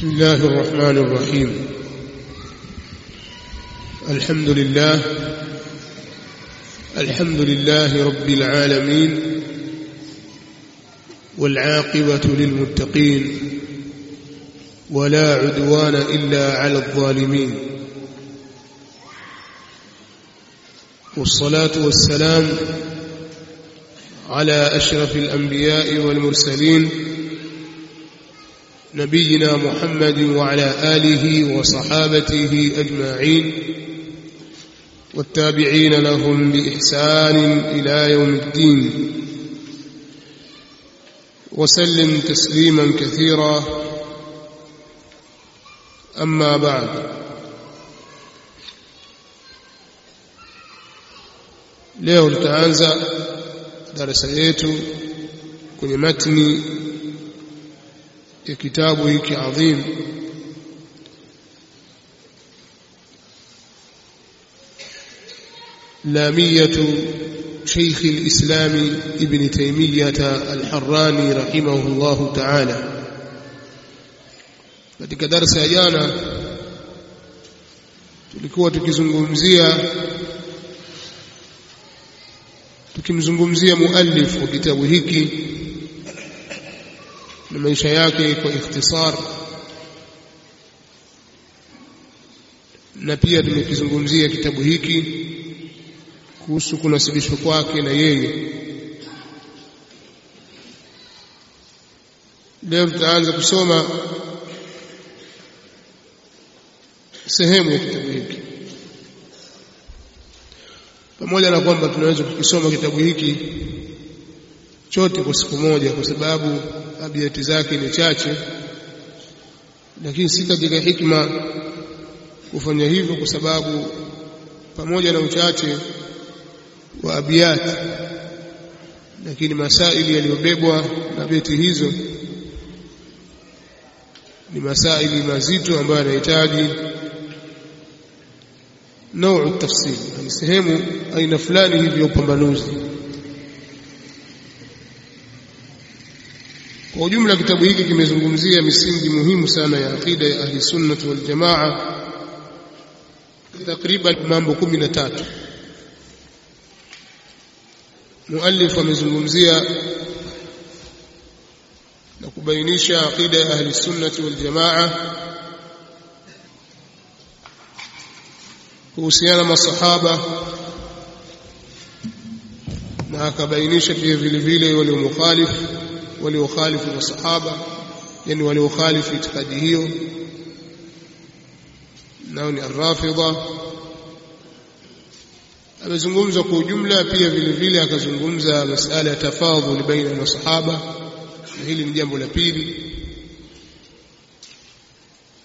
بسم الله الرحمن الرحيم. الحمد لله. الحمد لله رب العالمين. والعاقبة للمتقين. ولا عدوان إلا على الظالمين. والصلاة والسلام على أشرف الأنبياء والمرسلين نبينا محمد وعلى آله وصحابته أجمعين والتابعين لهم بإحسان إلى يوم الدين. وسلم تسليما كثيرا. أما بعد leo tutaanza darasa yetu kwenye matni ya kitabu hiki adhim لامية شيخ الإسلام ابن تيمية الحراني رحمه الله تعالى katika darasa ya jana tulikuwa tukizungumzia tukimzungumzia muallif wa kitabu hiki na maisha yake kwa ikhtisar. Na pia tumekizungumzia kitabu hiki kuhusu kunasibishwa kwake na yeye. Leo tutaanza kusoma sehemu ya kitabu hiki. Pamoja na kwamba tunaweza kukisoma kitabu hiki chote kwa siku moja kwa sababu abiati zake ni chache lakini si katika hikma kufanya hivyo kwa sababu pamoja na uchache wa abiyati lakini masaili yaliyobebwa na beti hizo ni masaili mazito ambayo yanahitaji nau tafsiri. Ni sehemu aina fulani hivi ya upambanuzi kwa ujumla kitabu hiki kimezungumzia misingi muhimu sana ya aqida ya ahli sunnah wal jamaa takriban mambo kumi na tatu. Muallif amezungumzia na kubainisha aqida ya ahli sunnati wal jamaa kuhusiana masahaba na akabainisha pia vile vile waliomukhalifu waliokhalifu masahaba yani waliokhalifu itikadi hiyo. Nao ni arrafidha. Amezungumza kwa ujumla pia vile vile akazungumza masala ya tafadhuli baina ya masahaba na hili ni jambo la pili.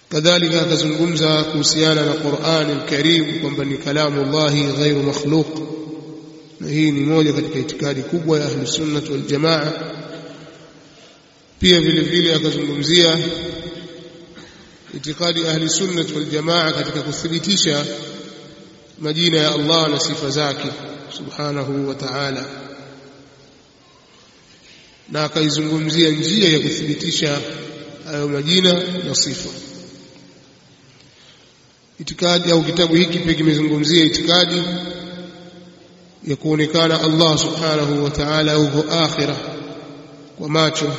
Kadhalika akazungumza kuhusiana na Qur'an al-Karim kwamba ni kalamu Allahi ghairu makhluq na hii ni moja katika itikadi kubwa ya ahli sunnah wal jamaa pia vile vile akazungumzia itikadi ahli sunnah wal jamaa katika kuthibitisha majina ya Allah na sifa zake subhanahu wa ta'ala. Na akaizungumzia njia ya kuthibitisha hayo majina na sifa. Itikadi au kitabu hiki pia kimezungumzia itikadi ya kuonekana Allah subhanahu wa ta'ala huko akhira kwa macho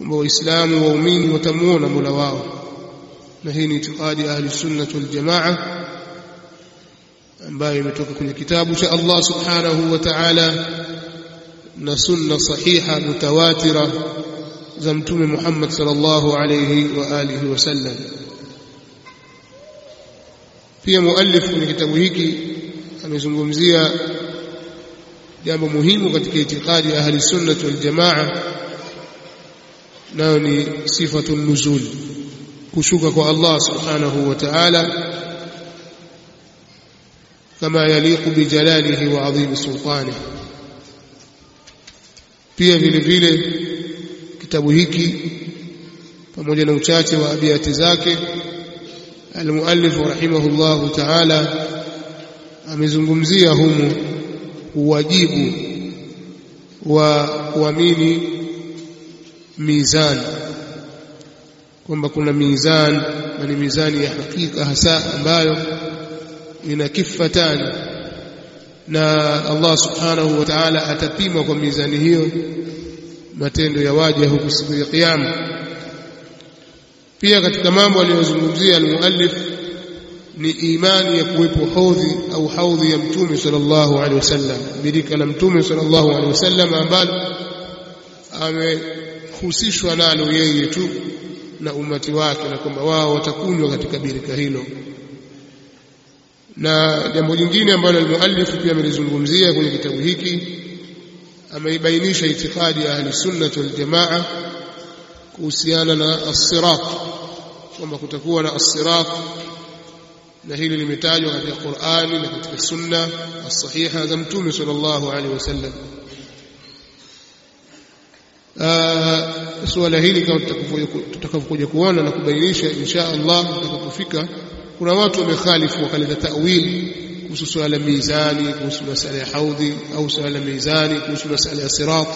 kwamba waislamu waumini watamuona Mola wao. Na hii ni itikadi ahli sunnah waljamaa ambayo imetoka kwenye kitabu cha Allah subhanahu wa ta'ala na sunna sahiha mutawatira za mtume Muhammad sallallahu alayhi wa wasallam pia muallif kwenye kitabu hiki amezungumzia jambo muhimu katika itikadi ya ahli sunnah wal nayo ni sifatu nuzul kushuka kwa Allah subhanahu wa ta'ala kama yaliqu bijalalihi wa adhim sultani. Pia vile vile kitabu hiki pamoja na uchache wa abiati zake almuallif rahimahullahu ta'ala amezungumzia humu uwajibu wa kuamini mizani. Kwamba kuna mizani na ni mizani ya hakika hasa ambayo ina kifatani na Allah subhanahu wa ta'ala atapima kwa mizani hiyo matendo ya waja huku siku ya kiyama. Pia katika mambo aliyozungumzia almuallif ni imani ya kuwepo haudhi au haudhi ya mtume sallallahu alaihi wasallam. Birika la mtume sallallahu alaihi wasallam ambalo amehusishwa nalo yeye tu na umati wake na kwamba wao watakunywa katika birika hilo. Na jambo jingine ambalo almuallifu pia amelizungumzia kwenye kitabu hiki ameibainisha itikadi ya ahli sunnah wal jamaa kuhusiana na as-sirat kwamba kutakuwa na as-sirat na hili limetajwa katika Qur'ani na katika sunna as-sahiha za mtume sallallahu alaihi wasallam suala hili kama tutakavyokuja kuona na kubainisha insha Allah tutakapofika kuna watu wamekhalifu wakaleta ta'wili kuhusu suala la mizani kuhusu masala ya haudhi au suala la mizani kuhusu masala ya sirat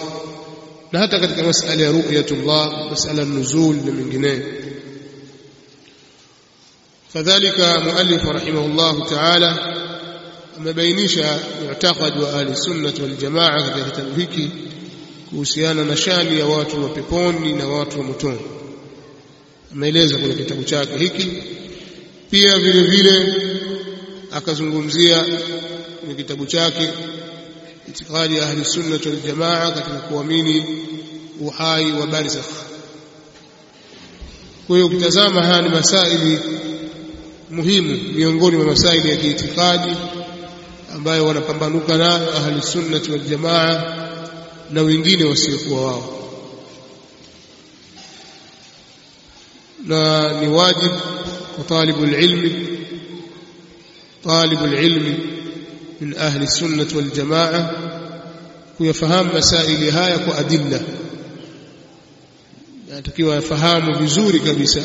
na hata katika masala ya ru'yatullah masala ya nuzul na mengineyo kadhalika muallif rahimahullah ta'ala amebainisha mu'taqad wa ahli sunnah wal jamaa katika kitabu hiki kuhusiana na shani ya watu wa peponi na watu wa motoni. Ameeleza kwenye kitabu chake hiki. Pia vile vile akazungumzia kwenye kitabu chake itikadi ya ahli sunna wal jamaa katika kuamini uhai wa barzakh. Kwa hiyo ukitazama haya ni masaili muhimu miongoni mwa masaili ya kiitikadi ambayo wanapambanuka nayo ahli sunna wal jamaa na wengine wasiokuwa wao. Na ni wajibu kwa talibu ilmi talibu ilmi min ahli sunnah wal jamaa kuyafahamu masaili haya kwa adilla. Natakiwa afahamu vizuri kabisa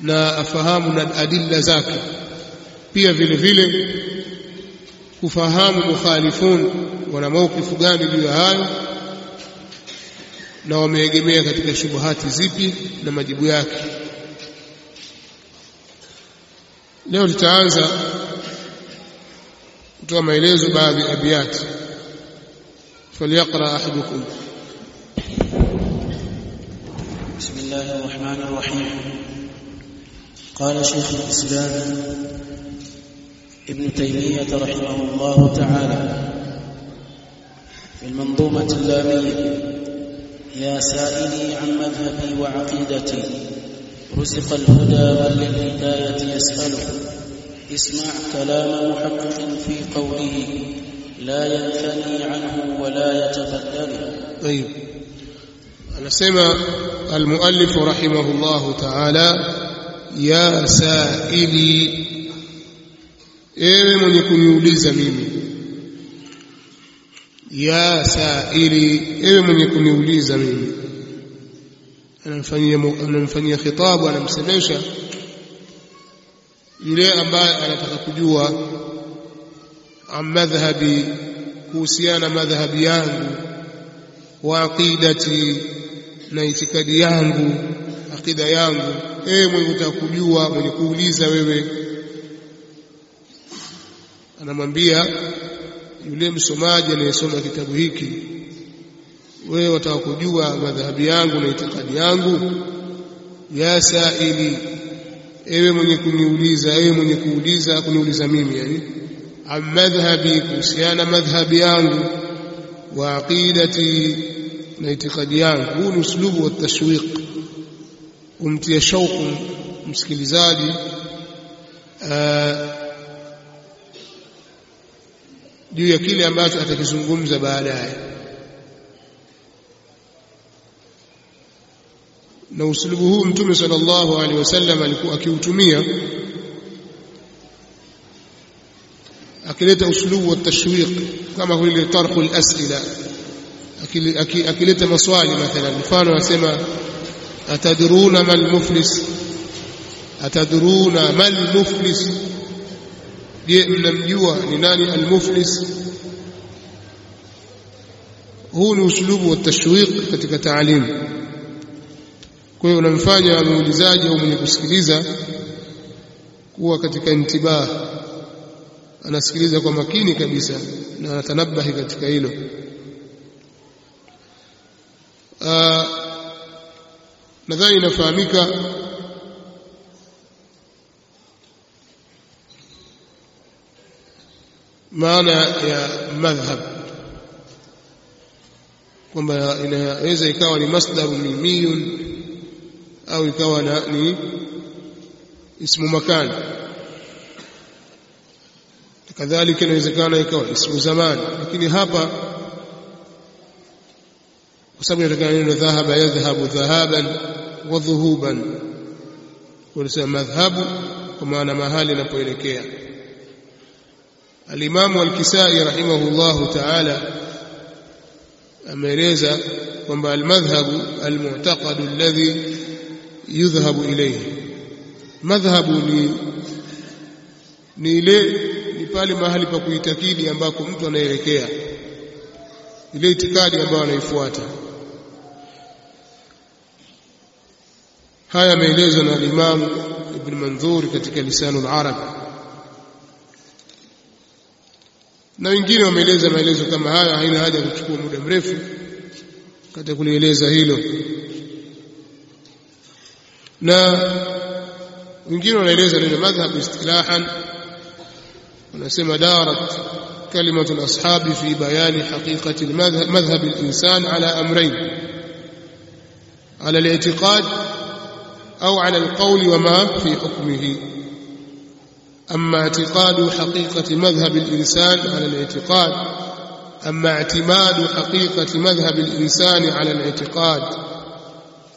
na afahamu na adilla zake. Pia vile vile kufahamu mukhalifun wana maukifu gani juu ya hayo na wameegemea katika shubuhati zipi na majibu yake leo tutaanza kutoa maelezo baadhi ya abiyati فليقرأ أحدكم بسم الله الرحمن الرحيم قال شيخ الإسلام ابن تيمية رحمه الله تعالى في المنظومة اللامية. يا سائلي عن مذهبي وعقيدتي. رزق الهدى من للهداية يسأله. اسمع كلام محقق في قوله لا ينثني عنه ولا يتبدل طيب. anasema المؤلف رحمه الله تعالى يا سائلي ewe mwenye kuniuliza mimi ya saili ewe mwenye kuniuliza mimi. Anamfanyia anamfanyia khitabu anamsemesha yule ambaye anataka kujua madhhabi kuhusiana madhhabi yangu wa aqidati na itikadi yangu aqida yangu. Ewe mwenye kutaka kujua mwenye kuuliza wewe. Anamwambia yule msomaji anayesoma kitabu hiki wewe wataka kujua madhhabi yangu na itikadi yangu ya saili ewe mwenye kuniuliza ewe mwenye kuuliza kuniuliza mimi yani am madhhabi kuhusiana madhhabi yangu wa aqidati na itikadi yangu. Huu ni uslubu wa tashwiq kumtia shauku msikilizaji juu ya kile ambacho atakizungumza baadaye na usulubu huu mtume sallallahu alaihi wasallam alikuwa akiutumia akileta usulubu wa tashwiq kama vile tarhu al-as'ila akileta maswali mathalan mfano anasema atadruna mal muflis atadruna mal muflis je mnamjua ni nani almuflis? Huu ni uslubu wa tashwiq katika taalimu kwa hiyo unamfanya muulizaji au mwenye kusikiliza kuwa katika intibah. Anasikiliza kwa makini kabisa na anatanabahi katika hilo. Nadhani inafahamika maana ya madhhab kwamba inaweza ikawa ni masdaru mimiyun au ikawa na, ni ismu makani kadhalika inawezekana ikawa ismu zamani lakini hapa kwa sababu inatokana neno dhahaba yadhhabu dhahaban wa dhuhuban. Kunasema madhhabu kwa maana mahali inapoelekea alimamu الكسائي رحمه ta'ala ameeleza kwamba almadhhabu المعتقد alladhi yudhhabu ilayhi. Madhhabu ni ni ile ni pale mahali pa kuitakidi ambako mtu anaelekea. Ile itikadi ambayo anaifuata. Haya yameelezwa na al-Imam Ibn Manzur katika Lisanul Arab na wengine wameeleza maelezo kama haya, haina haja kuchukua muda mrefu katika kulieleza hilo, na wengine wanaeleza neno madhhab istilahan, wanasema darat kalimatu lashabi fi bayani haqiqati madhhab linsan ala amrain ala litiqad au ala alqauli wama fi hukmihi. أما اعتقاد حقيقة مذهب الإنسان على الاعتقاد أما اعتماد حقيقة مذهب الإنسان على الاعتقاد.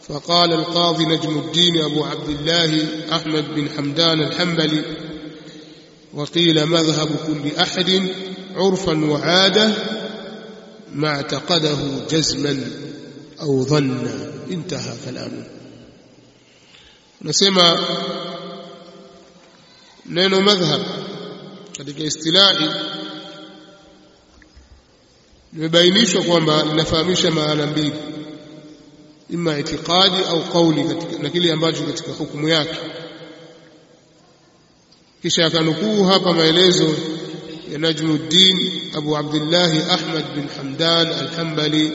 فقال القاضي نجم الدين أبو عبد الله أحمد بن حمدان الحنبلي وقيل مذهب كل أحد عرفا وعادة ما اعتقده جزما أو ظنا. انتهى كلامه. نسمى neno madhhab katika istilahi limebainishwa kwamba linafahamisha maana mbili ima itiqadi au kauli na kile ambacho katika hukumu yake. Kisha akanukuu hapa maelezo ya Najmuddin Abu Abdullah Ahmad bin Hamdan al-Hanbali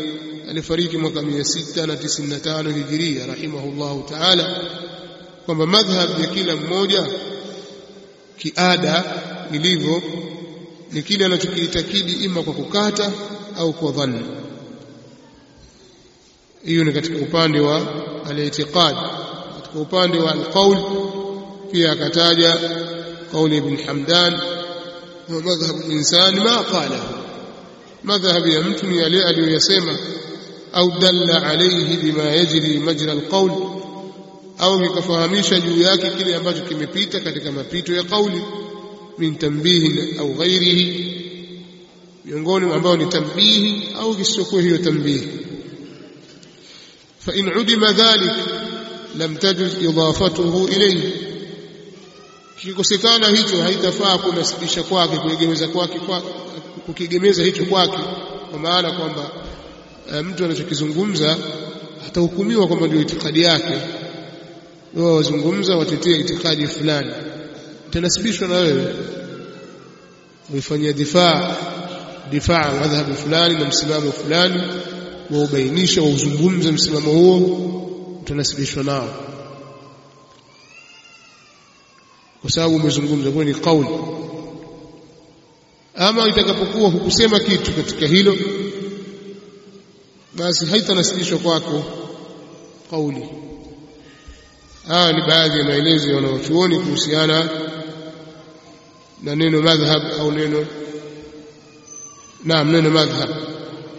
alifariki mwaka 695 Hijiria rahimahullahu ta'ala kwamba madhhab ya kila mmoja kiada ilivyo ni kile anachokiitakidi ima kwa kukata au kwa dhanni hiyo ni katika upande wa al-i'tiqad. Katika upande wa al-qawl pia akataja qauli ibn Hamdan wa madhhab al-insan ma qala. Madhhab ya mtu ni yale aliyoyasema au dalla alayhi bima yajri majra al-qawl au nikafahamisha juu yake kile ambacho kimepita katika mapito ya kauli min tambihi au ghairihi miongoni ambao ni tambihi au kisichokuwa hiyo tambihi fa in udima dhalik lam tajuz idafatuhu ilayhi. Kikosekana hicho haitafaa kunasibisha kwake kuegemeza kwake kukigemeza hicho kwake kwa maana kwamba mtu anachokizungumza atahukumiwa kwamba ndio itikadi yake wao wazungumza watetee itikadi fulani. Itanasibishwa na wewe. Uifanyia difaa difaa madhhabu fulani na msimamo fulani. Waubainisha wauzungumze msimamo huo. Utanasibishwa nao. Kwa sababu umezungumza kwa ni kauli. Ama itakapokuwa hukusema kitu katika hilo basi haitanasibishwa kwako. Kauli haya ni baadhi ya maelezo ya kuhusiana na neno madhhab au neno naam neno madhhab.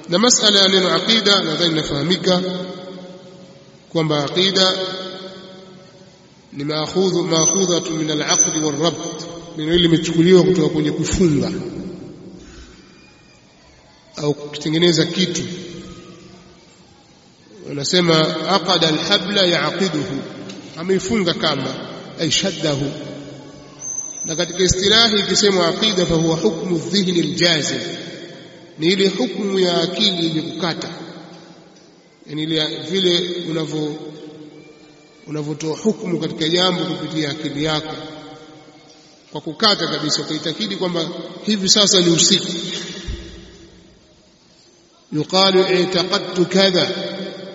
Na masala ya neno aqida nadhani inafahamika kwamba aqida ni maakhudhu maakhudhatu min al-aqd wal-rabt neno hili limechukuliwa kutoka kwenye kufunga au kutengeneza kitu. Wanasema aqada al-habla ya'qiduhu ameifunga kamba ay shaddahu. Na katika istilahi ikisemwa aqida fa huwa hukmu dhihni aljazim. Ni ile hukmu ya akili yenye kukata. Yani ile vile unavyo unavyotoa hukumu katika jambo kupitia akili yako. Kwa kukata kabisa ukaitakidi kwamba hivi sasa ni usiku. Yuqalu i'taqadtu kadha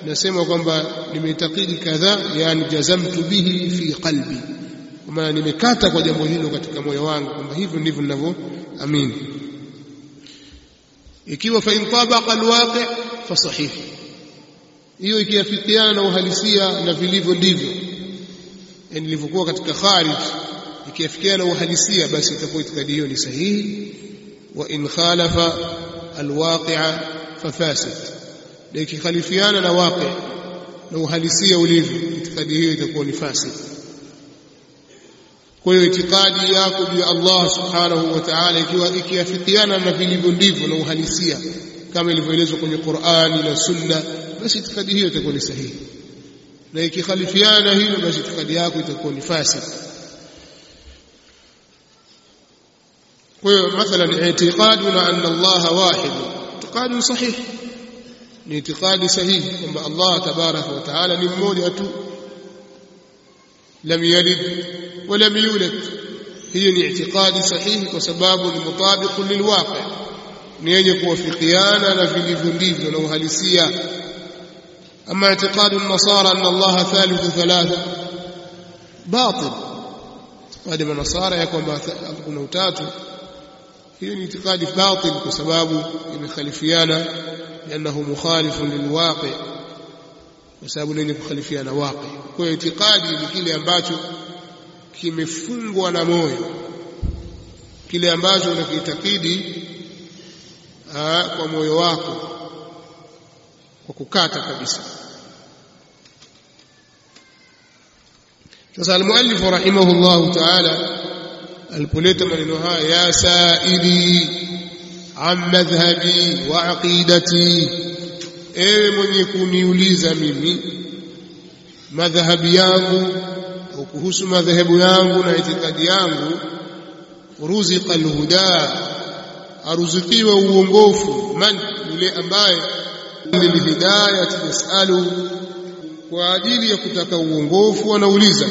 nasema kwamba nimetakidi kadha yani jazamtu bihi fi qalbi. Maana nimekata kwa jambo hilo katika moyo wangu kwamba hivyo ndivyo ninavyoamini. Ikiwa fa in tabaqa alwaqi fa sahih. Hiyo ikiafikiana na uhalisia na vilivyo ndivyo yani ilivyokuwa katika kharij ikiafikiana na uhalisia basi itakuwa itikadi hiyo ni sahihi. Wa in khalafa alwaqi'a fa fasid na ikikhalifiana na waqi na uhalisia ulivyo itikadi hiyo itakuwa ni fasid kwa hiyo itikadi yako juu ya Allah subhanahu wa ta'ala ikiwa ikiafikiana na vilivyo ndivyo na uhalisia kama ilivyoelezwa kwenye Qur'ani na Sunna basi itikadi hiyo itakuwa ni sahihi. Na ikikhalifiana hiyo basi itikadi yako itakuwa ni fasid kwa hiyo mathalan i'tiqaduna anna Allah wahid i'tiqadun sahih ni itikadi sahihi kwamba Allah tabaraka wa taala ni mmoja tu lam yalid wa lam yulad hiyo ni itikadi sahihi kwa sababu ni mutabiq lilwaqi ni yenye kuwafikiana na vilivyo ndivyo na uhalisia ama اعتقاد النصارى ان الله ثالث ثلاثة باطل اعتقاد النصارى kwamba kuna utatu hiyo ni itikadi batil kwa sababu imekhalifiana lianahu mukhalifu lilwaqi kwa sababu lenye kukhalifiana waqi? Kwa hiyo itikadi ni kile ambacho kimefungwa na moyo. Kile ambacho unakiitakidi ah, kwa moyo wako. Kwa kukata kabisa. Sasa almuallif rahimahullahu ta'ala alipoleta maneno haya ya saili an madhhabi wa aqidati ewe mwenye kuniuliza mimi madhhabi yangu kuhusu madhehebu yangu na itikadi yangu ruziqa alhuda aruzikiwa uongofu man yule ambaye lilhidayati yasalu kwa ajili ya kutaka uongofu anauliza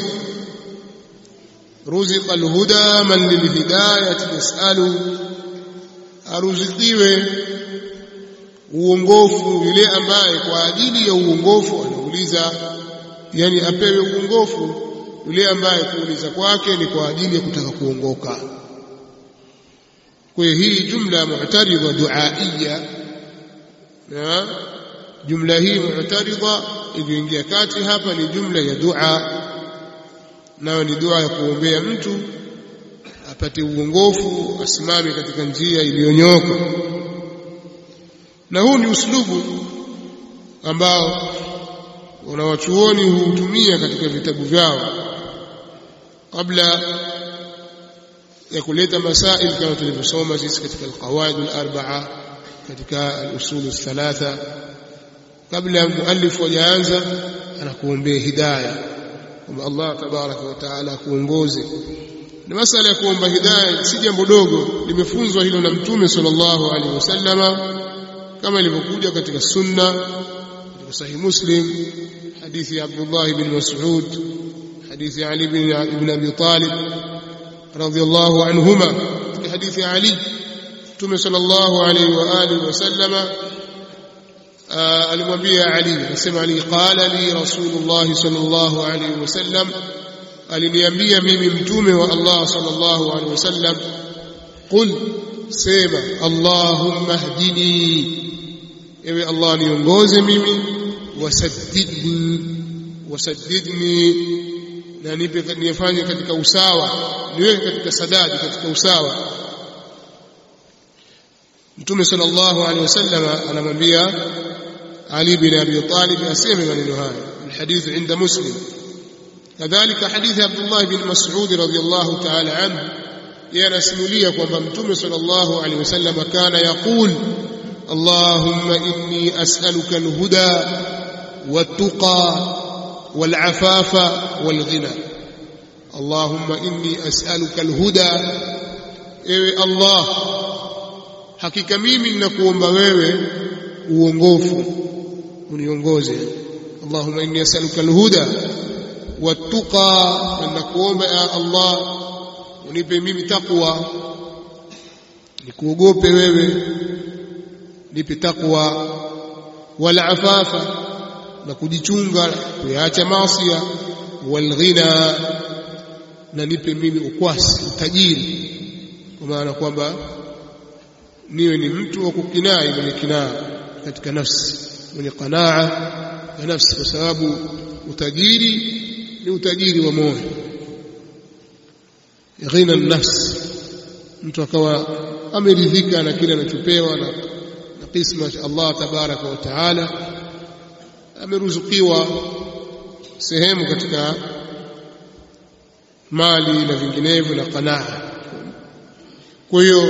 ruziqa alhuda man lilhidayati yasalu. Aruzikiwe uongofu yule ambaye kwa ajili ya uongofu anauliza yani apewe uongofu yule ambaye kuuliza kwake ni kwa ajili ya kutaka kuongoka. Kwa hii jumla mu'taridha duaiya na jumla hii mu'taridha iliyoingia kati hapa ni jumla ya dua nayo ni dua ya kuombea mtu apate uongofu asimame katika njia iliyonyoka. Na huu ni uslubu ambao wanawachuoni huutumia katika vitabu vyao. Kabla ya kuleta masail kama tulivyosoma sisi katika alqawaid alarbaa katika alusul althalatha kabla ya muallif hajaanza anakuombea hidayah Allah tabaraka wa taala akuongoze na masala ya kuomba hidayah si jambo dogo. Limefunzwa hilo na mtume sallallahu alaihi wasallama kama ilivyokuja katika sunna katika sahih muslim hadithi ya Abdullah ibn Mas'ud hadithi ya Ali ibn Abi Talib radhiyallahu anhuma. Katika hadithi Ali Mtume sallallahu alaihi wa alihi wasallama آه، المبيع علي نسمع قال لي رسول الله صلى الله عليه وسلم قال لي أنبيا ممتومه والله صلى الله عليه وسلم. قل سيما اللهم اهدني. يبي الله ينغوز ممي وسددني وسددني. يعني لأني بغني فاني كتك أساوى نويه كتك سداد كتك أساوى نتومي صلى الله عليه وسلم أنا مبيا علي بن أبي طالب أسيم من النهاية الحديث عند مسلم. كذلك حديث عبد الله بن مسعود رضي الله تعالى عنه يرسل لي وممتم صلى الله عليه وسلم كان يقول اللهم إني أسألك الهدى والتقى والعفاف والغنى. اللهم إني أسألك الهدى. إيه الله حقيقة ميمي نكون بغيره وغفر uniongoze allahumma inni as'aluka alhuda watuqa na kuomba ya Allah unipe mimi takwa nikuogope wewe nipe takwa wala afafa na kujichunga kuyaacha maasi walghina na nipe mimi ukwasi utajiri. Kwa maana kwamba niwe ni mtu wa kukinai mwenye kinaa katika nafsi mwenye qanaa ya nafsi kwa sababu utajiri ni utajiri wa moyo. Ghina nafsi mtu akawa ameridhika na kile anachopewa na, na kisma cha Allah tabaraka wa taala ameruzukiwa sehemu katika mali na vinginevyo na qanaa kwa hiyo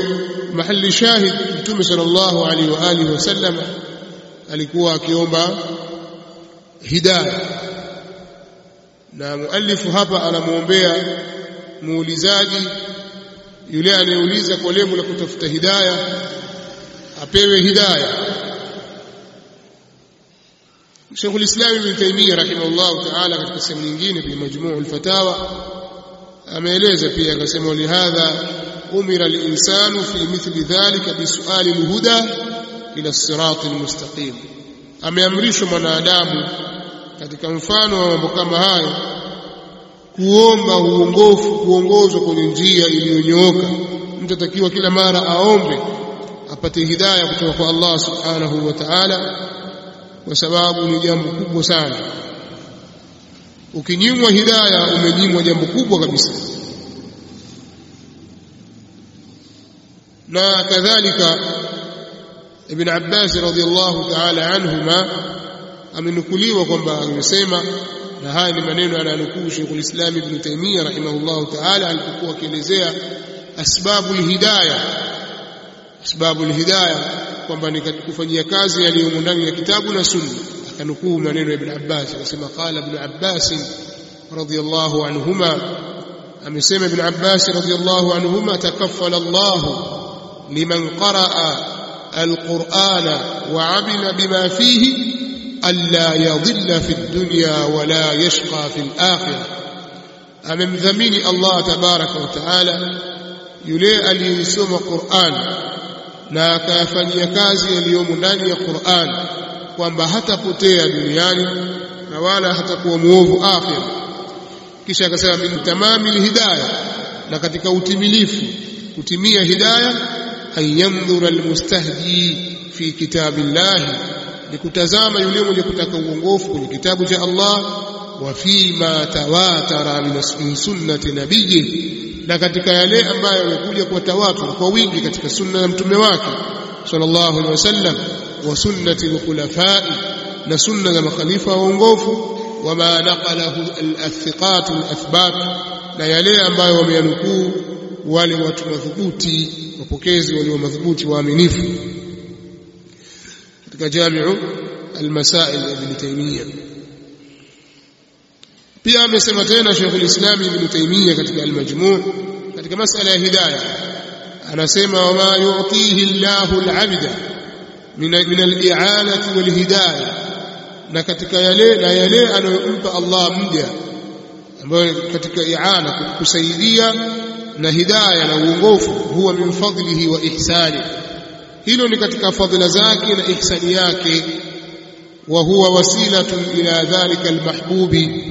mahali shahid mtume sallallahu alaihi wa alihi wasallam alikuwa akiomba hidaya. Na muallifu hapa anamwombea muulizaji yule anayeuliza kwa lengo la kutafuta hidaya apewe hidaya. Sheikh al-Islam Ibn Taymiyyah rahimahullah ta'ala katika sehemu nyingine kwenye majmuu al-fatawa ameeleza pia akasema lihadha umira al-insanu fi mithli dhalika bisuali al-huda ila as-sirat al-mustaqim ameamrishwa mwanadamu katika mfano wa mambo kama hayo kuomba uongofu kuongozwa kwenye njia iliyonyooka. Mtu atakiwa kila mara aombe apate hidayah kutoka kwa Allah subhanahu wa ta'ala kwa sababu ni jambo kubwa sana. Ukinyimwa hidayah umenyimwa jambo kubwa kabisa. Na kadhalika ابن عباس رضي الله تعالى عنهما امن كلي وقم بسيما نهاية لمنين على نكوه شيخ الإسلام ابن تيمية رحمه الله تعالى ان كفوة كنزية أسباب الهداية أسباب الهداية كم بني كازي اليوم نمي كتاب سنة نكوه منين ابن عباس وسما قال ابن عباس رضي الله عنهما أم سيما ابن عباس رضي الله عنهما تكفل الله لمن قرأ القرآن وعمل بما فيه ألا يضل في الدنيا ولا يشقى في الآخرة أممذمين الله تبارك وتعالى يلي أليسوم قرآن na akayafanyia kazi yaliyomo ndani ya Qur'an kwamba hatapotea duniani na wala hatakuwa muovu akhira kisha akasema min tamami hidayah na katika utimilifu kutimia hidayah an yandhura almustahdi fi kitabillahi ni kutazama yule mwenye kutaka uongofu kwenye kitabu cha Allah wa fi ma tawatara min sunnati nabiyyi na katika yale ambayo yamekuja kwa tawatur kwa wingi katika sunna ya mtume wake sallallahu alaihi wasallam wa sunnati alkhulafai na sunna za makhalifa waongofu wama naqalahu al-athiqat na yale ambayo wameyanukuu wale watu madhubuti wapokezi walio madhubuti waaminifu katika jamiu almasail ya Ibn Taymiyyah pia amesema tena Sheikh al-Islam Ibn Taymiyyah katika al-Majmu' katika masala ya hidayah anasema wama yu'tihi Allahu al-'abda min al-i'anati wal-hidayah na katika yale na yale anayompa Allah mja ambayo katika i'ana kusaidia na hidayah na uongofu huwa min fadlihi wa ihsani. Hilo ni katika fadhila zake na ihsani yake wa huwa wasilatun ila dhalika almahbubi.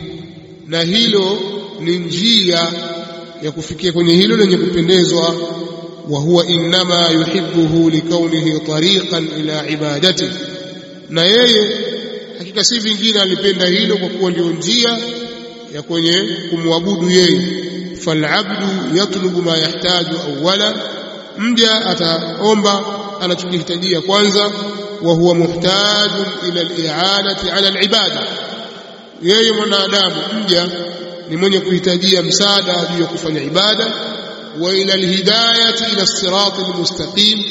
Na hilo ni njia ya kufikia kwenye hilo lenye kupendezwa wa huwa innama yuhibbuhu likaunihi tariqan ila ibadati. Na yeye hakika si vingine alipenda hilo kwa kuwa ndio njia ya kwenye kumwabudu yeye falabdu yatlubu ma yahtaju awwala. Mja ataomba anachokihitajia kwanza wa huwa muhtajun ila al-i'anati ala al-ibada. Yeye mwanadamu mja ni mwenye kuhitajia msaada juu ya kufanya ibada wa ila al-hidayati ila as-sirat al-mustaqim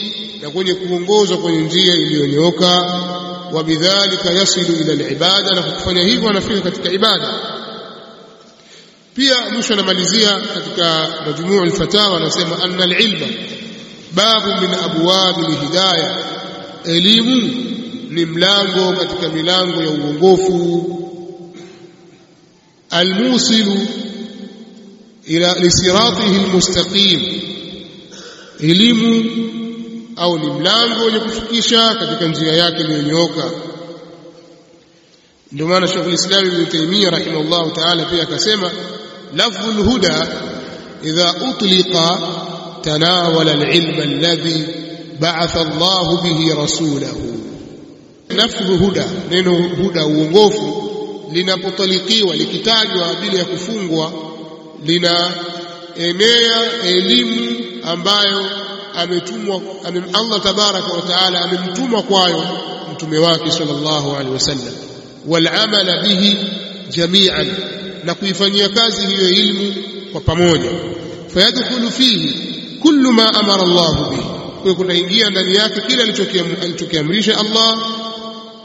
na kwenye kuongozwa kwenye njia iliyonyooka. Wa bidhalika yasilu ila al-ibada na kufanya hivyo anafika katika ibada pia mwisho anamalizia katika majmuu al-fatawa anasema anna al-ilma babu min abwab al-hidayah elimu ni mlango katika milango ya uongofu. Almusilu ila lisiratihi almustaqim. Elimu au ni mlango wenye kufikisha katika njia yake iliyonyooka. Ndio maana Sheikh al-Islam Ibn Taymiyyah rahimahullah ta'ala pia akasema lafdhul huda idha utliqa tanawala al-ilm alladhi ba'atha Allah bihi rasulahu lafdhu huda neno huda uongofu linapotalikiwa likitajwa bila ya kufungwa linaenea elimu ambayo ametumwa Allah tabaraka wa taala amemtuma kwayo mtume wake sallallahu alaihi wasallam والعمل به جميعا Na kuifanyia kazi hiyo ilmu kwa pamoja fayadkhulu fihi kullu ma amara Allah bihi kwa kunaingia ndani yake kila alichokiamrisha Allah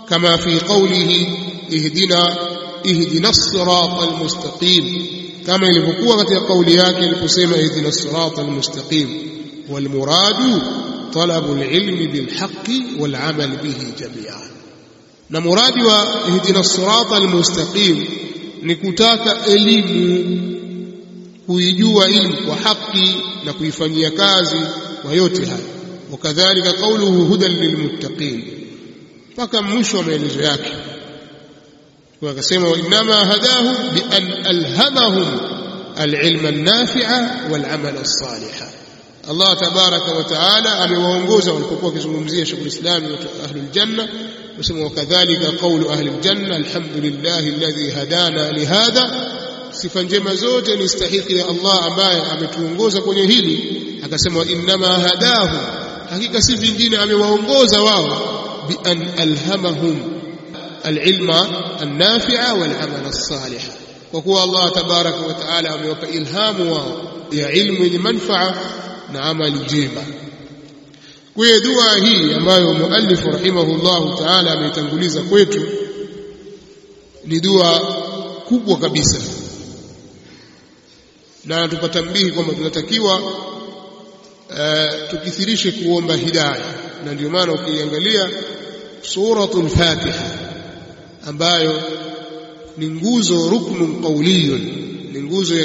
kama fi qawlihi ihdina ihdina as-sirata al-mustaqim kama ilivyokuwa katika kauli yake aliposema ihdina as-sirata al-mustaqim wal muradu talabu al-ilmi bil haqqi wal amal bihi jami'an na muradi wa ihdina sirata almustaqim ni kutaka elimu kuijua ilmu kwa haki na kuifanyia kazi kwa yote haya wakadhalika qawluhu hudan lilmuttaqin mpaka mwisho wa maelezo yake kwa akasema wa inma hadahu bi an alhamahum alilma an-nafi'a wal amala as-saliha Allah tabaraka wa taala amewaongoza walipokuwa wakizungumzia shughuli islami wa ahlul janna يسمى وكذلك قول أهل الجنة الحمد لله الذي هدانا لهذا. سفا جمع زوجة نستحق يا الله أما أمتونغوزا كوني هيلي حكا سمو إنما هداه حقيقة سفا جمع أمي وونغوزا واو بأن ألهمهم العلم النافع والعمل الصالح وقوى الله تبارك وتعالى أمي وفا إلهام واو يا علم المنفع نعمل جيما kwa hiyo dua hii ambayo muallif rahimahullahu taala ameitanguliza kwetu ni dua kubwa kabisa. Na tupatambihi kwamba tunatakiwa uh, tukithirishe kuomba hidayah na ndio maana ukiangalia suratul fatiha ambayo ni nguzo ruknun qauliyun, ni nguzo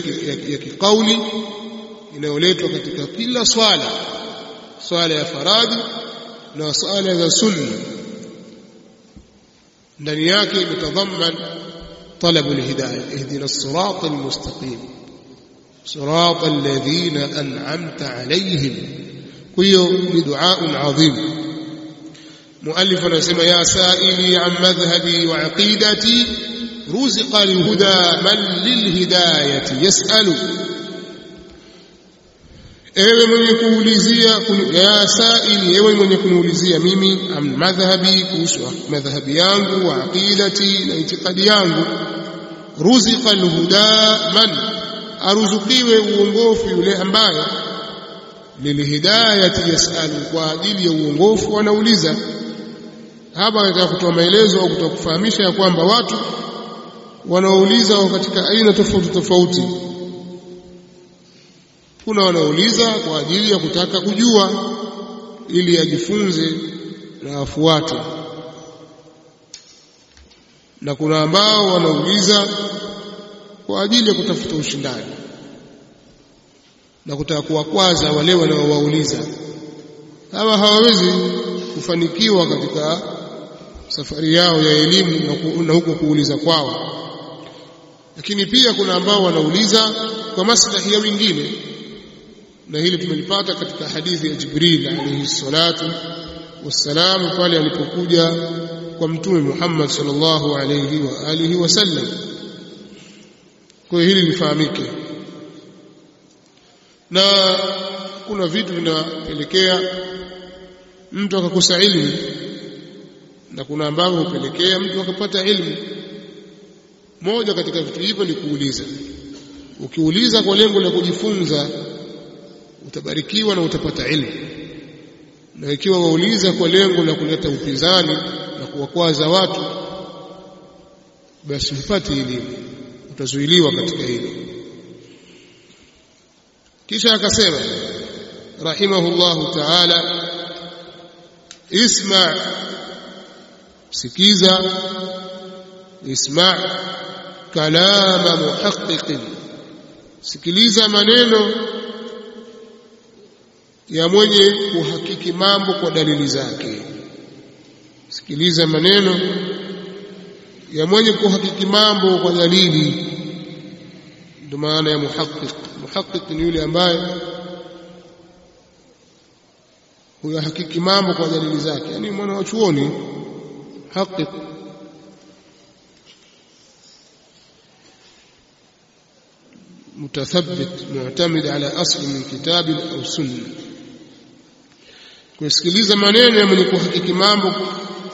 ya kikauli inayoletwa katika kila swala swala ya faradhi na swala za sunna ndani yake mutadhamman talabu alhidayah ihdina as-sirata al-mustaqim sirata alladhina an'amta alayhim kwa hiyo ni dua adhim muallif anasema ya saili an madhhabi wa aqidati ruziqa alhuda man lilhidayati yasalu ewe mwenye kuulizia ya saili ewe mwenye kuniulizia mimi am madhhabi kuhusu madhhabi yangu wa aqidati na itikadi yangu. Ruziqa alhuda man? Aruzukiwe uongofu yule ambaye lilhidayati yasalu kwa ajili ya uongofu wanauliza. Hapa katika kutoa maelezo au kutoa kufahamisha ya kwamba watu wanaouliza katika aina tofauti tofauti kuna wanauliza kwa ajili ya kutaka kujua ili ajifunze na afuate. Na kuna ambao wanauliza kwa ajili ya kutafuta ushindani. Na kutaka kuwakwaza wale wanaowauliza. Hawa hawawezi kufanikiwa katika safari yao ya elimu na huko kuuliza kwao. Lakini pia kuna ambao wanauliza kwa maslahi ya wengine na hili tumelipata katika hadithi ya Jibril alayhi salatu wassalam pale alipokuja kwa mtume Muhammad sallallahu alayhi wa alihi wasallam. Kwa hili lifahamike. Na kuna vitu vinapelekea mtu akakosa ilmu na kuna ambavyo hupelekea mtu akapata ilmu. Moja katika vitu hivyo ni kuuliza. Ukiuliza kwa lengo la kujifunza utabarikiwa na utapata ilmu. Na ikiwa wauliza kwa lengo la kuleta upinzani na kuwakwaza watu basi hupati elimu utazuiliwa katika hilo. Kisha akasema rahimahullahu ta'ala isma sikiza isma kalama muhaqiqin, sikiliza maneno ya mwenye kuhakiki mambo kwa dalili zake sikiliza maneno ya mwenye kuhakiki mambo kwa dalili ndio maana ya muhaqqiq muhaqqiq ni yule ambaye huyahakiki mambo kwa dalili zake yani mwana wa chuoni haqiq متثبت معتمد على أصل من كتاب أو سنة kusikiliza maneno ya mwenye kuhakiki mambo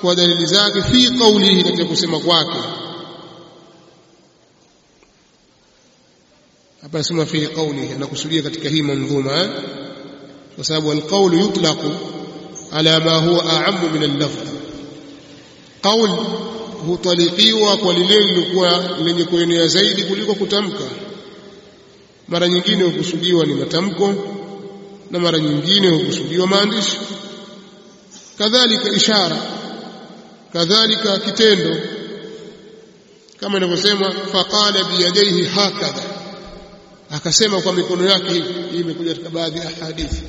kwa dalili zake fi qawlihi katika kusema kwake. Hapa nasema fi qawlihi anakusudia katika hii manzuma kwa sababu alqawl yutlaqu ala ma huwa a'ammu min al-lafz qawl hutaliqiwa kwa lile lilikuwa lenye kuenea zaidi kuliko kutamka. Mara nyingine hukusudiwa ni matamko na mara nyingine hukusudiwa maandishi. Kadhalika ishara kadhalika kitendo. Kama inavyosema faqala biyadaihi hakadha. Akasema kwa mikono yake hivi hii imekuja katika baadhi ya hadithi.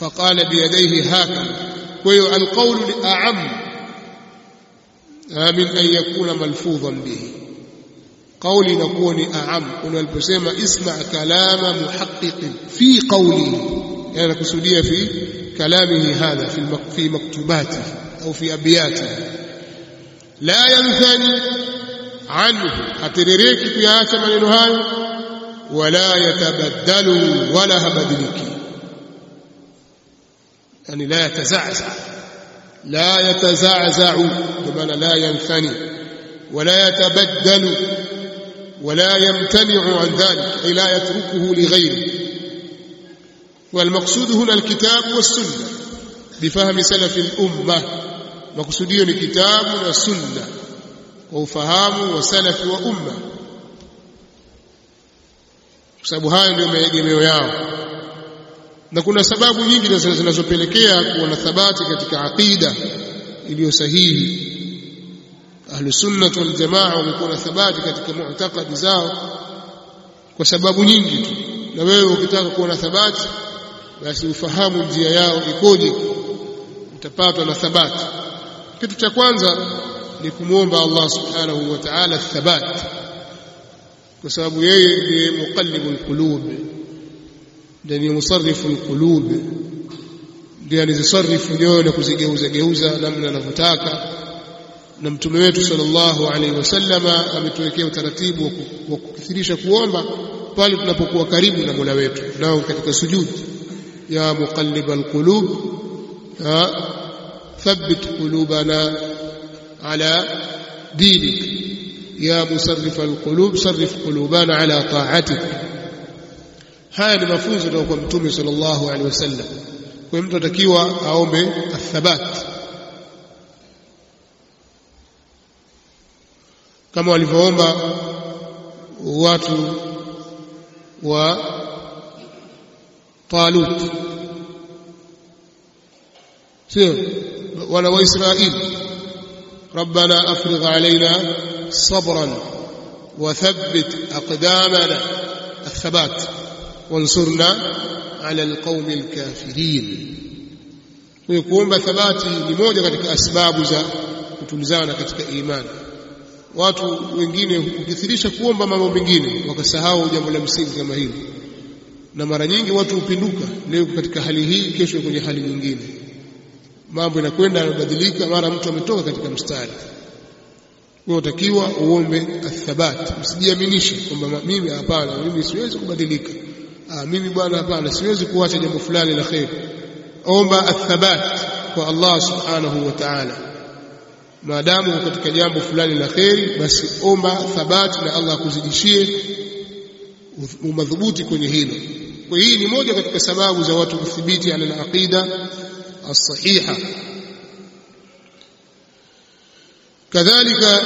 Faqala biyadaihi hakadha. Kwa hiyo alqawlu li'am min an yakuna malfudhan bihi. Qauli inakuwa ni aam. Aliposema isma kalama muhaqqiqin fi qawlihi. يعني قصديه في كلامه هذا في في مكتوباته أو في أبياته. لا ينثني عنه اتريك قياس منه ولا يتبدل ولا هبدلك يعني لا يتزعزع لا يتزعزع بمعنى لا ينثني ولا يتبدل ولا يمتنع عن ذلك أي لا يتركه لغيره. والمقصود هنا الكتاب والسنة بفهم سلف الأمة مقصوديا الكتاب والسنة وفهام وسلف وأمة sababu hayo ndio maegemeo yao na kuna sababu nyingi zinazopelekea kuwa na thabati katika aqida iliyo sahihi ahlu sunnah wal jamaa wamekuwa na thabati katika mu'taqadi zao kwa sababu nyingi tu na wewe ukitaka kuwa na thabati basi ufahamu njia yao ikoje utapata na thabati kitu cha kwanza ni kumwomba Allah subhanahu wa ta'ala thabat kwa sababu yeye ndiye muqallibul qulub ndiye musarrifu alqulub ndiye anazisarrifu nyoyo na kuzigeuza geuza namna anavyotaka. Na mtume wetu sallallahu alaihi wasallama ametuwekea utaratibu wa kukithirisha kuomba pale tunapokuwa karibu na Mola wetu nao katika sujud ya muqallib alqulub thabbit qulubana ala dinik ya musarrif alqulub sarrif qulubana ala ta'atik haya ni mafunzo kutoka kwa mtume sallallahu alaihi wasallam. Kwa mtu atakiwa aombe athabat. Kama walivyoomba watu wa طالوت. ولو إسرائيل. ربنا أفرغ علينا صبرا وثبت أقدامنا. الثبات وانصرنا على القوم الكافرين. ويقوم بثباته لموجة أسباب تلزانا كتك إيمان. watu wengine kukithirisha kuomba mambo mengine wakasahau jambo la msingi na mara nyingi watu hupinduka leo katika hali hii kesho kwenye hali nyingine. Mambo yanakwenda yanabadilika mara mtu ametoka katika mstari. Wewe utakiwa uombe athabat. Usijiaminishe kwamba mimi hapana mimi siwezi kubadilika. Ah mimi bwana hapana siwezi kuacha jambo fulani la khair omba athabat kwa Allah subhanahu wa ta'ala. Maadamu katika jambo fulani la kheri basi omba thabati na Allah akuzidishie umadhubuti kwenye hilo kwa hii ni moja katika sababu za watu kuthibiti ala al-aqida as-sahiha. Kadhalika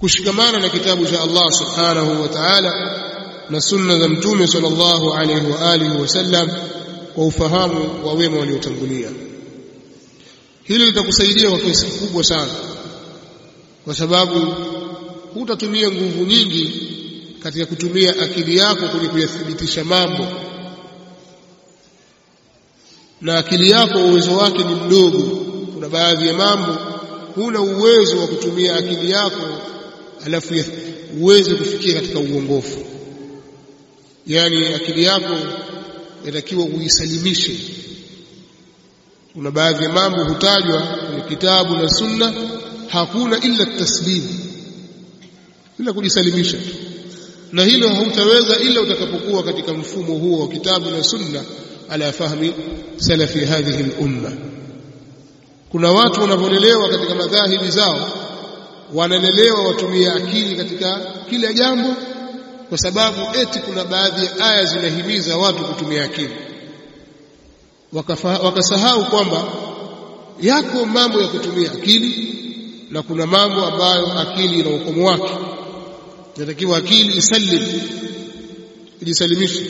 kushikamana na kitabu cha Allah subhanahu wa ta'ala na sunna za mtume sallallahu alayhi wa alihi wasallam kwa ufahamu wa wema waliotangulia. Hilo litakusaidia kwa kiasi kikubwa sana kwa sababu hutatumia nguvu nyingi katika kutumia akili yako kwenye kuyathibitisha mambo. Na akili yako uwezo wake ni mdogo. Kuna baadhi ya mambo huna uwezo wa kutumia akili yako alafu uweze kufikia katika uongofu. Yaani akili yako inatakiwa uisalimishe. Kuna baadhi ya mambo hutajwa kwenye kitabu na sunna hakuna ila taslim ila kujisalimisha tu na hilo hautaweza ila utakapokuwa katika mfumo huo wa kitabu na sunna ala fahmi salafi hadhihi al-umma. Kuna watu wanavyolelewa katika madhahibi zao wanalelewa watumie akili katika kila jambo kwa sababu eti kuna baadhi ya aya zinahimiza watu kutumia akili. Wakasahau kwamba yako mambo ya kutumia akili na kuna mambo ambayo akili ina ukomo wake inatakiwa akili isalim ijisalimishe.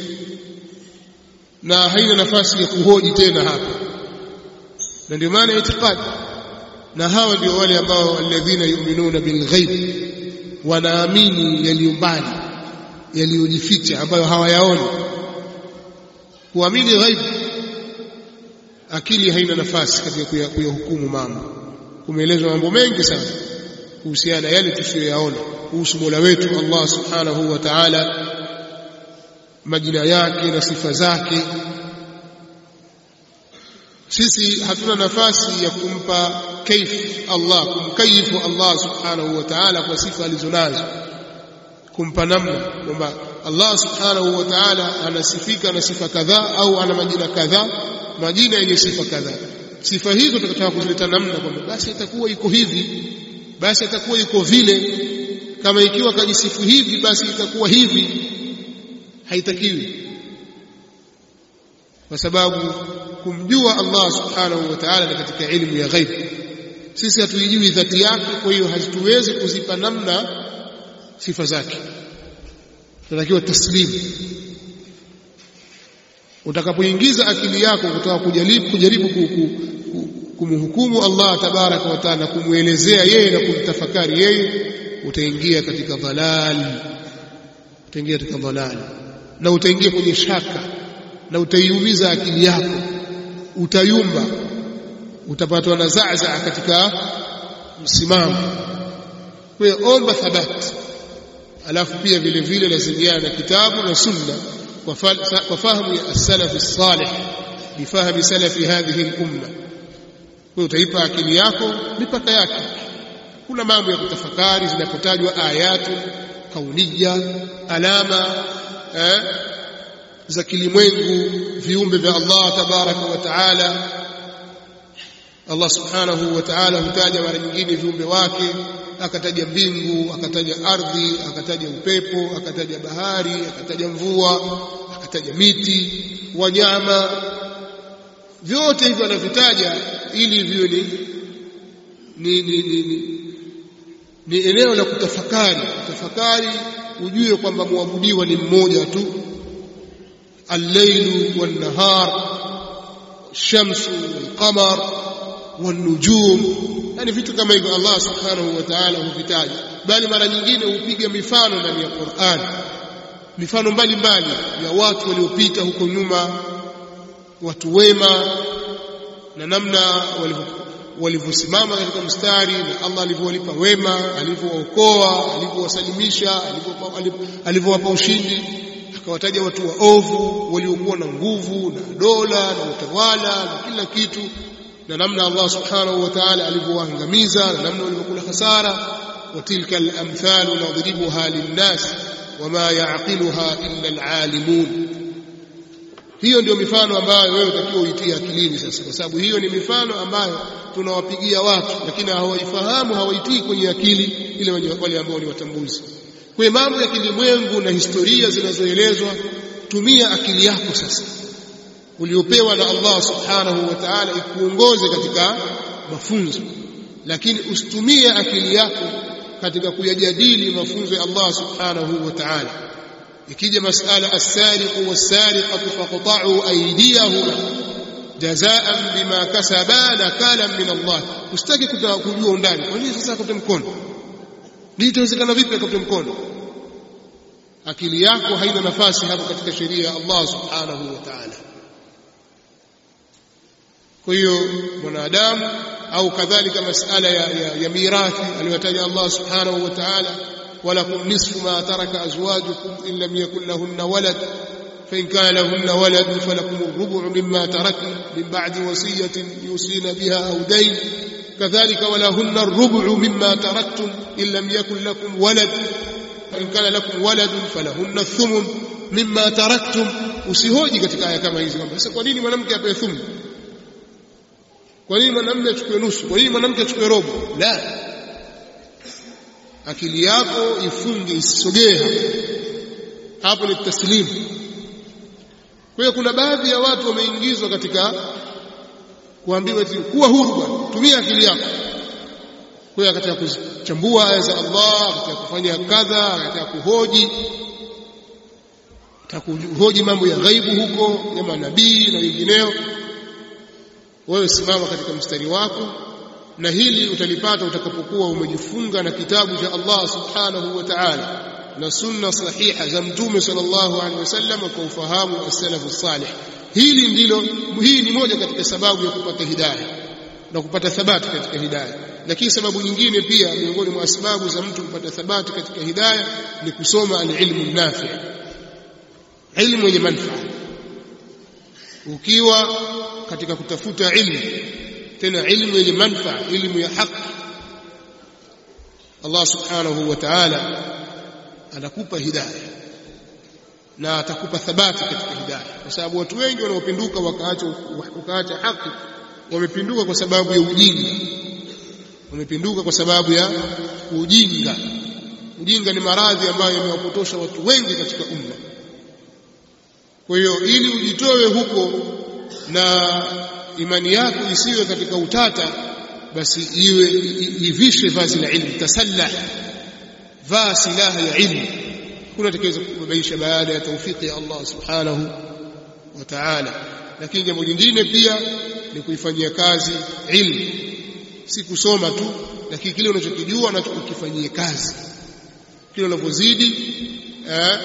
Na haina nafasi ya kuhoji tena hapa. Na ndio maana itikadi na hawa ndio wale ambao alladhina yu'minuna bilghaib wanaamini yaliyo mbali yaliyojificha ambayo hawayaoni. Kuamini ghaib akili haina nafasi katika kuyahukumu mambo. Kumeelezwa mambo mengi sana kuhusiana yale tusiyoyaona kuhusu Mola wetu Allah Subhanahu wa Ta'ala majina yake na sifa zake. Sisi hatuna nafasi ya kumpa kaif Allah kumkaifu Allah Subhanahu wa Ta'ala kwa sifa alizonazo kumpa namna kwamba Allah Subhanahu wa Ta'ala anasifika na sifa kadhaa au ana majina kadhaa majina yenye sifa kadhaa. Sifa hizo tutakataka kuzileta namna kwamba basi itakuwa iko hivi basi atakuwa iko vile. Kama ikiwa kajisifu hivi basi itakuwa hivi. Haitakiwi. Kwa sababu kumjua Allah subhanahu wa ta'ala ni katika ilmu ya ghaib. Sisi hatuijui dhati yake kwa hiyo hatuwezi kuzipa namna sifa zake. Tunatakiwa taslimu utakapoingiza akili yako kutoka kujaribu kujaribu kumhukumu Allah tabaraka wa taala kumwelezea yeye na kumtafakari yeye utaingia katika dhalal. Utaingia katika dhalal. Na utaingia kwenye shaka. Na utaiumiza akili yako. Utayumba. Utapatwa na zaza katika msimamo. Kwa hiyo omba thabati alafu pia vile vile lazimiana na kitabu na sunna kwa fahamu ya as-salaf as-salih bifahmi salafi hadhihi al-umma kwa utaipa akili yako mipaka yake. Kuna mambo ya kutafakari zinapotajwa ayatu kauniya alama eh, za kilimwengu viumbe vya Allah tabaraka wa taala. Allah subhanahu wa ta'ala hutaja mara nyingine viumbe wake akataja mbingu akataja ardhi akataja upepo akataja bahari akataja mvua akataja miti wanyama vyote hivyo anavitaja ili viwe ni ni, ni, ni, ni, ni eneo la kutafakari. Tafakari ujue kwamba muabudiwa ni mmoja tu. Al-lailu wan-nahar shamsu wal-qamar wan-nujum. Yani vitu kama hivyo Allah subhanahu wa ta'ala huvitaja. Bali mara nyingine hupiga mifano ndani ya Qur'an. Mifano mbalimbali ya watu waliopita huko nyuma watu wema na namna walivyosimama katika mstari na Allah alivyowalipa wema alivyowaokoa, alivyowasalimisha alivyowapa ushindi akawataja watu waovu waliokuwa na nguvu na dola na utawala na kila kitu na namna Allah subhanahu wa ta'ala alivyowaangamiza na namna walivyokula hasara watilka al-amthal nadribuha lin-nas wama ya'qiluha illa al-alimun hiyo ndio mifano ambayo wewe utakiwa uitie akilini sasa kwa sababu hiyo ni mifano ambayo tunawapigia watu lakini hawaifahamu hawaitii kwenye akili ile wale ambao ni watambuzi. Kwa mambo ya kilimwengu na historia zinazoelezwa tumia akili yako sasa uliopewa na Allah subhanahu wa ta'ala ikuongoze katika mafunzo. Lakini usitumie akili yako katika kuyajadili mafunzo ya Allah subhanahu wa ta'ala ikija masala as-sariqu was-sariqatu faqta'u aydiyahuma jazaan bima kasaba nakalan min Allah usitaki kujua undani kwa nini sasa kote mkono ni itawezekana vipi akate mkono akili yako haina nafasi hapo katika sheria ya Allah subhanahu wa ta'ala kwa hiyo mwanadamu au kadhalika masala ya, ya, ya mirathi aliyotaja Allah subhanahu wa ta'ala ولكم نصف ما ترك أزواجكم إن لم يكن لهن ولد. فإن كان لهن ولد فلكم الربع مما تركن من بعد وصية يوصين بها أو دين. كذلك ولهن الربع مما تركتم إن لم يكن لكم ولد. فإن كان لكم ولد فلهن الثمن مما تركتم. usihoji katika aya kama hizi kwamba sasa kwa nini mwanamke apewe thumu kwa nini mwanamme achukue nusu kwa nini mwanamke achukue robo akili yako ifunge isogee hapo. Ni taslimu. Kwa hiyo kuna baadhi ya watu wameingizwa katika kuambiwa eti kuwa huru bwana tumia akili yako. Kwa hiyo katika kuchambua aya za Allah katika kufanya kadha katika kuhoji takuhoji kuhoji mambo ya ghaibu huko ya manabii na wengineo. Wewe simama katika mstari wako na hili utalipata utakapokuwa umejifunga na kitabu cha Allah subhanahu wa ta'ala na sunna sahiha za mtume sallallahu alaihi wasallam kwa ufahamu wa salafu salih. Hili ndilo hii ni moja katika sababu ya kupata hidayah na kupata thabati katika hidayah lakini sababu nyingine pia miongoni mwa sababu za mtu kupata thabati katika hidayah ni kusoma alilmu nafi. Ilmu yenye manfaa. Ukiwa katika kutafuta ilmu tena ilmu yenye manfaa ilmu ya haki. Allah subhanahu wa ta'ala anakupa hidayah na atakupa thabati katika hidayah kwa sababu watu wengi wanaopinduka wakaacha wakaacha haki wamepinduka kwa sababu ya ujinga. Wamepinduka kwa sababu ya ujinga. Ujinga ni maradhi ambayo yamewapotosha watu wengi katika umma. Kwa hiyo ili ujitowe huko na imani yako isiwe katika utata basi iwe ivishe vazi la ilmu tasallah vaa silaha ya ilmu. Kuna atakayeweza kubabaisha baada ya taufiki ya Allah subhanahu wa ta'ala. Lakini jambo jingine pia ni kuifanyia kazi ilmu. Si kusoma tu lakini kile unachokijua na ukifanyie kazi. Kile unapozidi eh,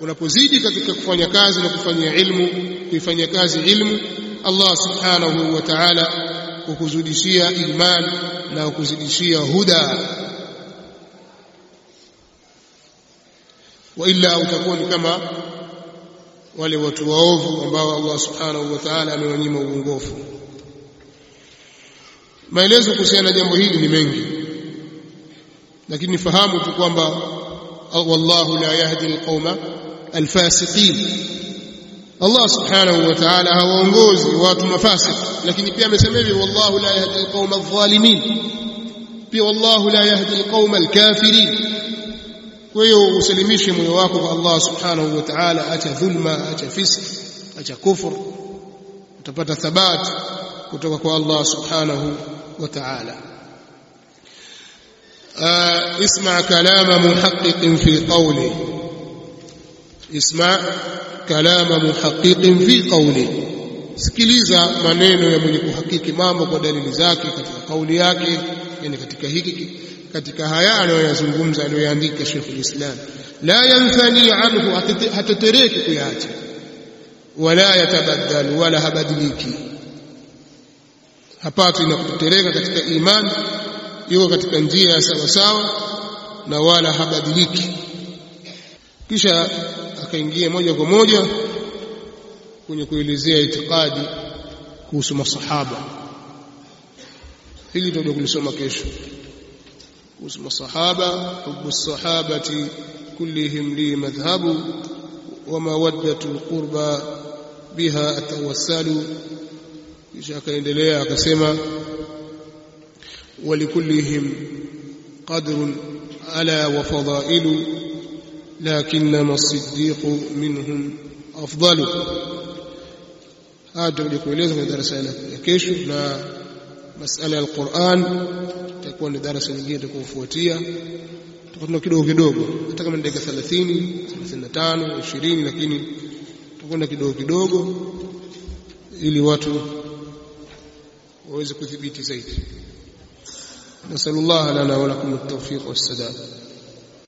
unapozidi katika kufanya kazi na kufanyia ilmu kuifanyia kazi ilmu Allah subhanahu wa ta'ala kukuzidishia iman na kukuzidishia huda. Wa illa utakuwa ni kama wale watu waovu ambao Allah subhanahu wa ta'ala amewanyima uongofu. Maelezo kuhusiana na jambo hili ni mengi. Lakini fahamu tu kwamba wallahu la yahdi alqauma alfasiqin Allah subhanahu wa ta'ala hawaongozi watu mafasik lakini pia amesema hivi wallahu la yahdi alqauma adh-dhalimin pia wallahu la yahdi alqauma alkafirin kwa hiyo usalimishe moyo wako kwa Allah subhanahu wa ta'ala acha dhulma acha fisk acha kufur utapata thabat kutoka kwa Allah subhanahu wa ta'ala اسمع كلام محقق في قوله isma kalama muhaqiqin fi qawli. Sikiliza maneno ya mwenye kuhakiki mambo kwa dalili zake katika kauli yake yani katika hiki katika haya anayoyazungumza aliyoyaandika Sheikh Islam. La yanthani anhu hatetereki kuyaacha. Wala yatabaddalu wala habadiliki. Hapati na kutetereka katika imani yuko katika njia ya sawa sawa na wala habadiliki. Kisha tukaingia moja kwa moja kwenye kuelezea itikadi kuhusu masahaba. Hili tutakuja kulisoma kesho. Kuhusu masahaba hubu sahabati kullihim li madhhabu wa mawaddatu qurba biha atawassalu. Kisha akaendelea akasema walikullihim qadrun ala wa fadailu لكنما الصديق منهم أفضل هذا تقول kueleza kwenye darasa ya kesho na masala ya Qur'an itakuwa ni darasa lingine litakayofuatia tutakwenda kidogo kidogo hata kama ni dakika 30 35 20 lakini tutakwenda kidogo kidogo ili watu waweze kudhibiti zaidi نسأل الله لنا ولكم التوفيق والسداد